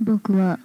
僕は。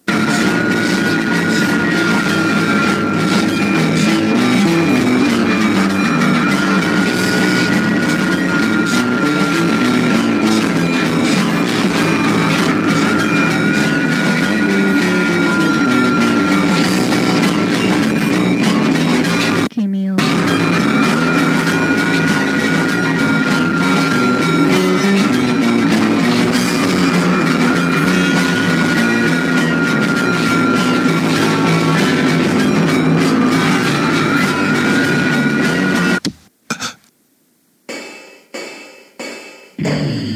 Mm-hmm.